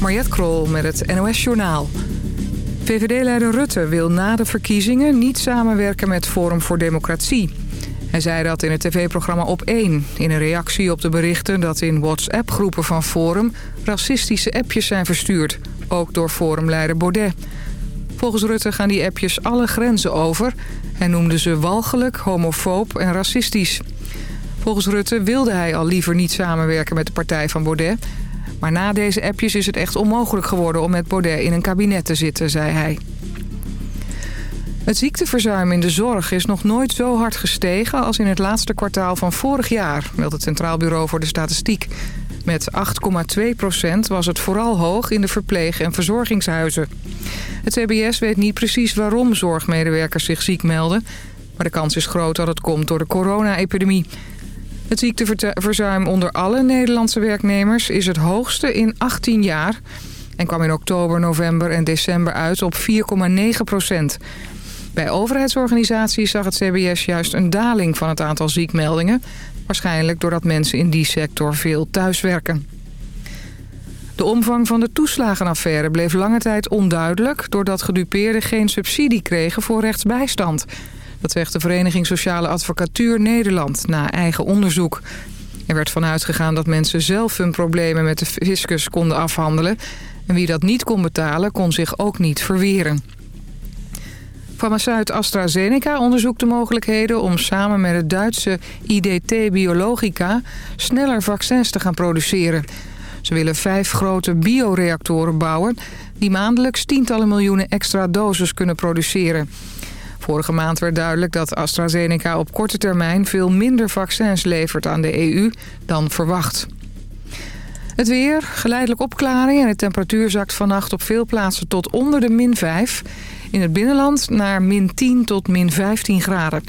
Mariette Krol met het NOS Journaal. VVD-leider Rutte wil na de verkiezingen niet samenwerken met Forum voor Democratie. Hij zei dat in het tv-programma Op1... in een reactie op de berichten dat in WhatsApp-groepen van Forum... racistische appjes zijn verstuurd, ook door Forumleider Baudet. Volgens Rutte gaan die appjes alle grenzen over. Hij noemde ze walgelijk, homofoob en racistisch. Volgens Rutte wilde hij al liever niet samenwerken met de partij van Baudet... Maar na deze appjes is het echt onmogelijk geworden om met Baudet in een kabinet te zitten, zei hij. Het ziekteverzuim in de zorg is nog nooit zo hard gestegen als in het laatste kwartaal van vorig jaar, meldt het Centraal Bureau voor de Statistiek. Met 8,2 procent was het vooral hoog in de verpleeg- en verzorgingshuizen. Het CBS weet niet precies waarom zorgmedewerkers zich ziek melden... maar de kans is groot dat het komt door de corona-epidemie. Het ziekteverzuim onder alle Nederlandse werknemers is het hoogste in 18 jaar... en kwam in oktober, november en december uit op 4,9 procent. Bij overheidsorganisaties zag het CBS juist een daling van het aantal ziekmeldingen... waarschijnlijk doordat mensen in die sector veel thuiswerken. De omvang van de toeslagenaffaire bleef lange tijd onduidelijk... doordat gedupeerden geen subsidie kregen voor rechtsbijstand... Dat zegt de Vereniging Sociale Advocatuur Nederland na eigen onderzoek. Er werd vanuit gegaan dat mensen zelf hun problemen met de fiscus konden afhandelen. En wie dat niet kon betalen, kon zich ook niet verweren. Farmaceut AstraZeneca onderzoekt de mogelijkheden om samen met het Duitse IDT Biologica sneller vaccins te gaan produceren. Ze willen vijf grote bioreactoren bouwen die maandelijks tientallen miljoenen extra doses kunnen produceren. Vorige maand werd duidelijk dat AstraZeneca op korte termijn veel minder vaccins levert aan de EU dan verwacht. Het weer, geleidelijk opklaring en de temperatuur zakt vannacht op veel plaatsen tot onder de min 5. In het binnenland naar min 10 tot min 15 graden.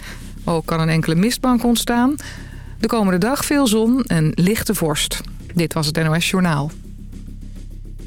Ook kan een enkele mistbank ontstaan. De komende dag veel zon en lichte vorst. Dit was het NOS Journaal.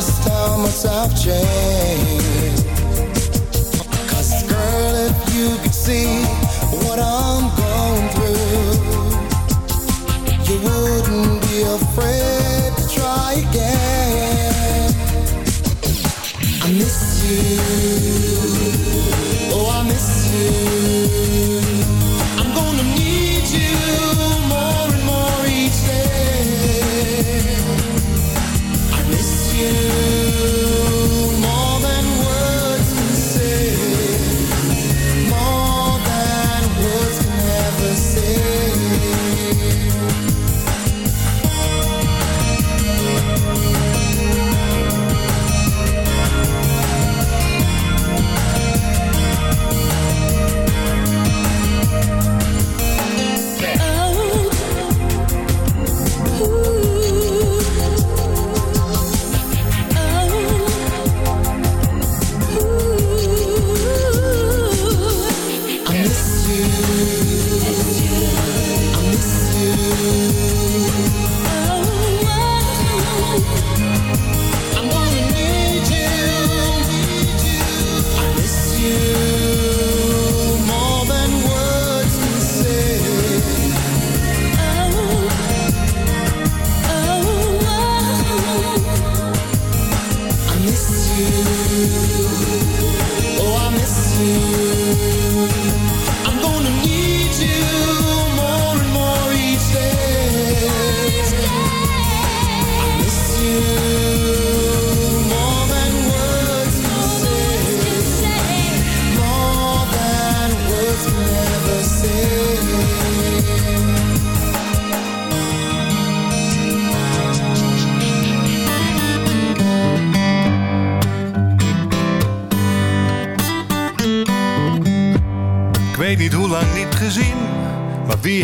just how much I've changed. Cause girl, if you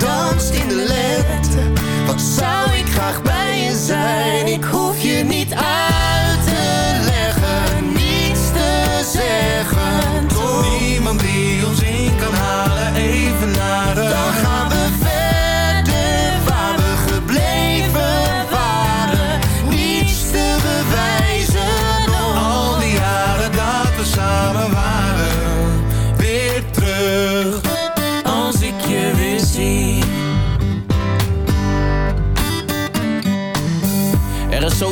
Danst in de lente. Wat zou ik graag bij je zijn? Ik hoef je niet uit te leggen, niets te zeggen. Toch? Niemand die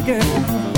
again.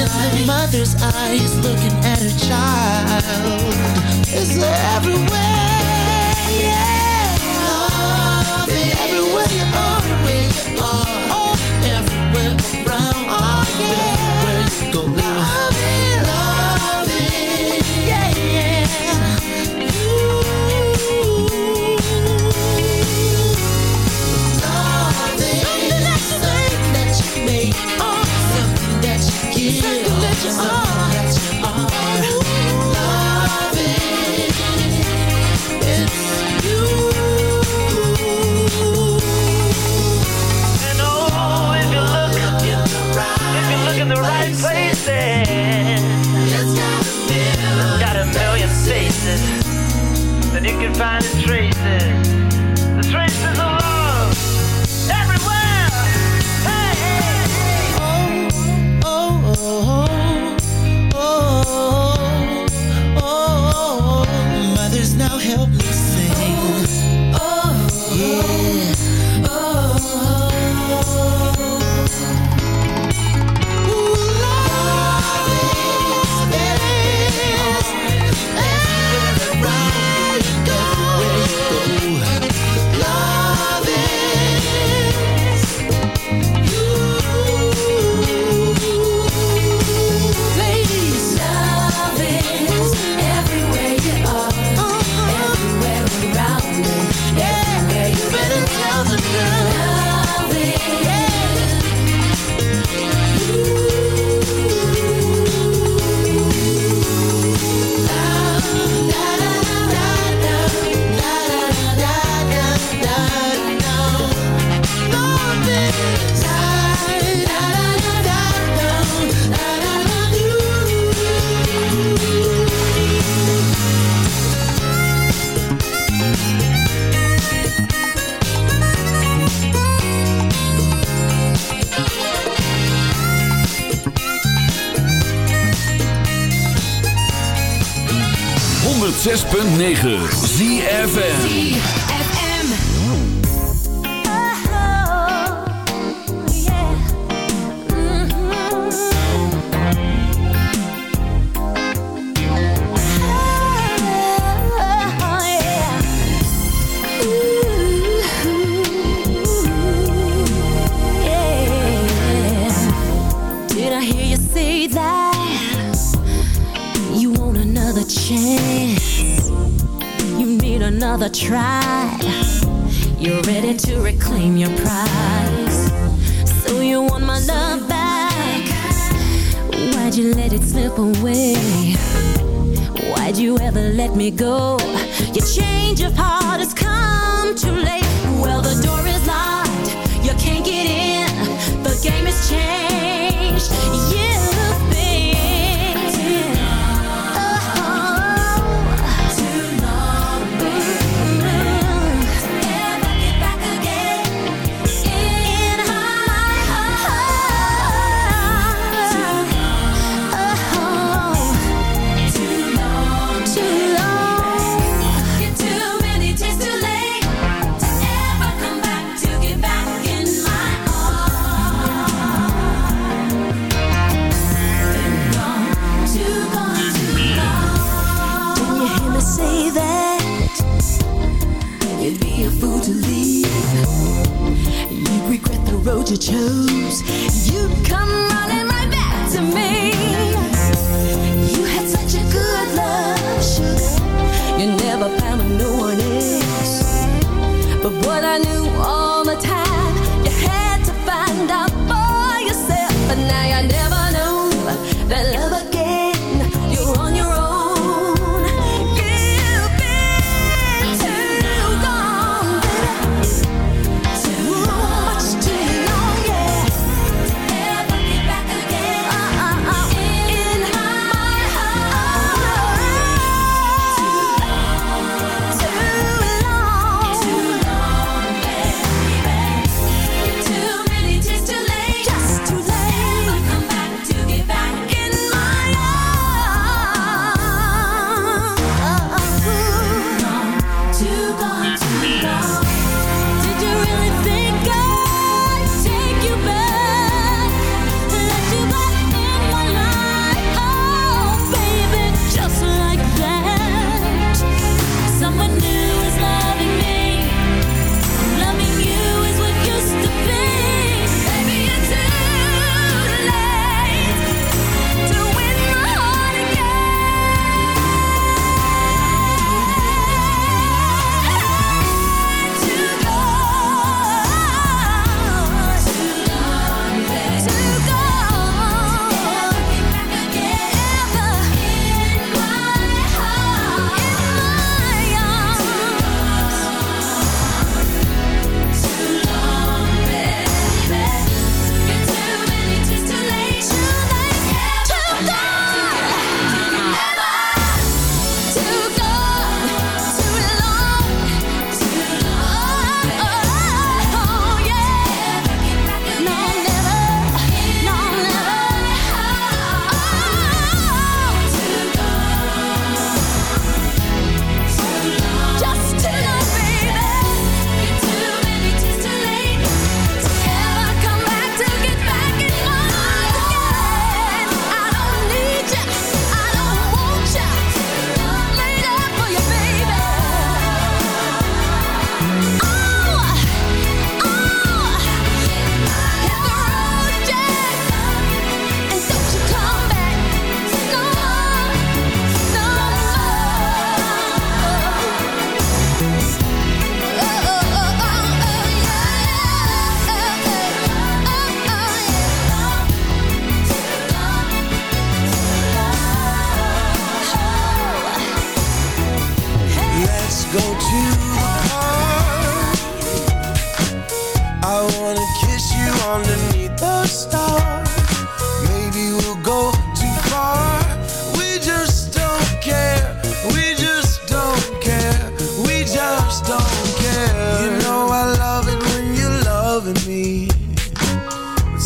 It's the mother's eyes looking at her child. is everywhere.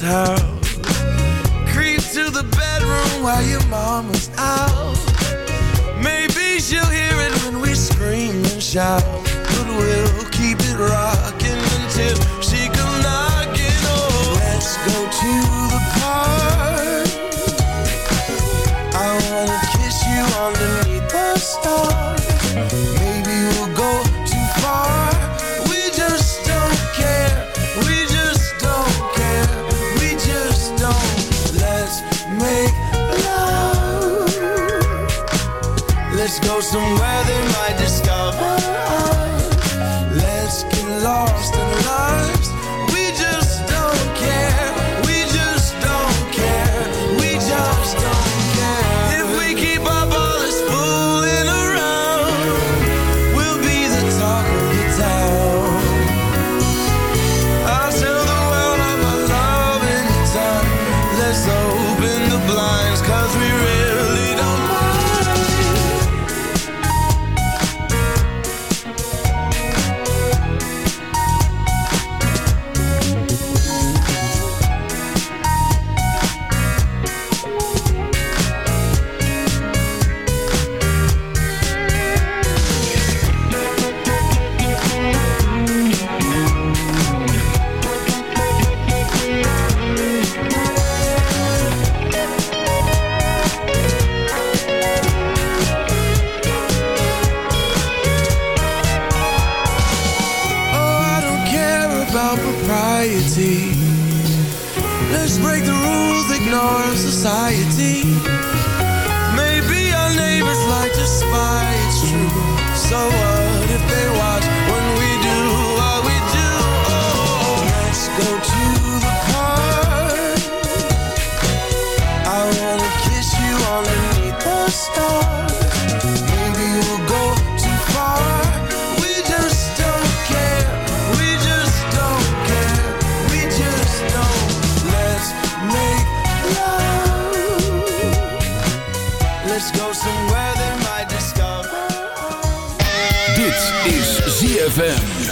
Mama's house. Creep to the bedroom while your mama's out. Maybe she'll hear it when we scream and shout. But we'll keep it rocking until she comes knocking. Oh, let's go to ZFM.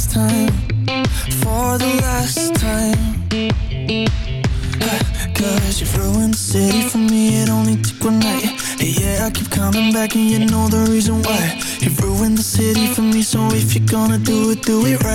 last time, for the last time. Cause you've ruined the city for me, it only took one night. Hey, yeah, I keep coming back and you know the reason why. You've ruined the city for me, so if you're gonna do it, do it right.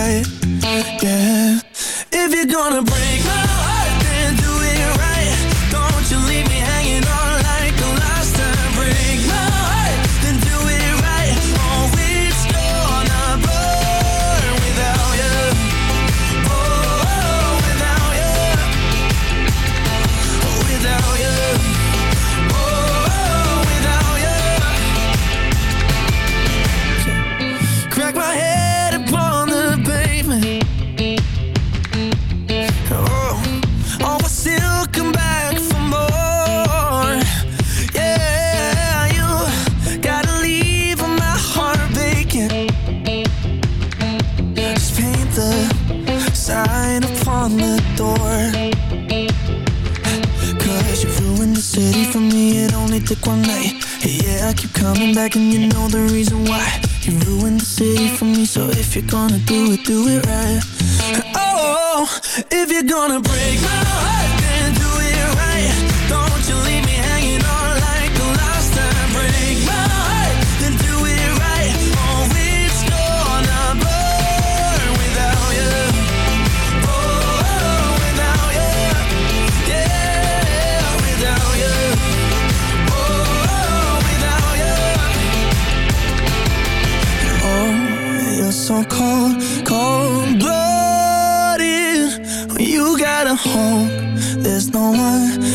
heart